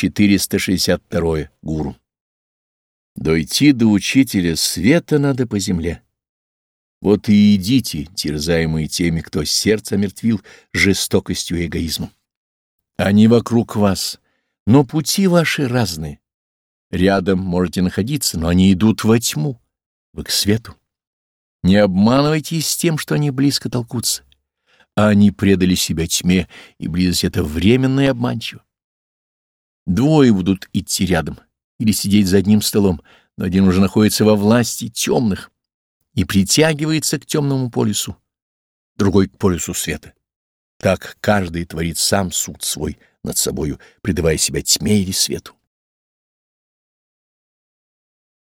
462. Гуру. Дойти до учителя света надо по земле. Вот и идите, терзаемые теми, кто сердце омертвил жестокостью и эгоизмом. Они вокруг вас, но пути ваши разные. Рядом можете находиться, но они идут во тьму, вы к свету. Не обманывайтесь тем, что они близко толкутся. А они предали себя тьме, и близость — это временно и обманчиво. Двое будут идти рядом или сидеть за одним столом, но один уже находится во власти темных и притягивается к темному полюсу, другой — к полюсу света. Так каждый творит сам суд свой над собою, предавая себя тьме или свету.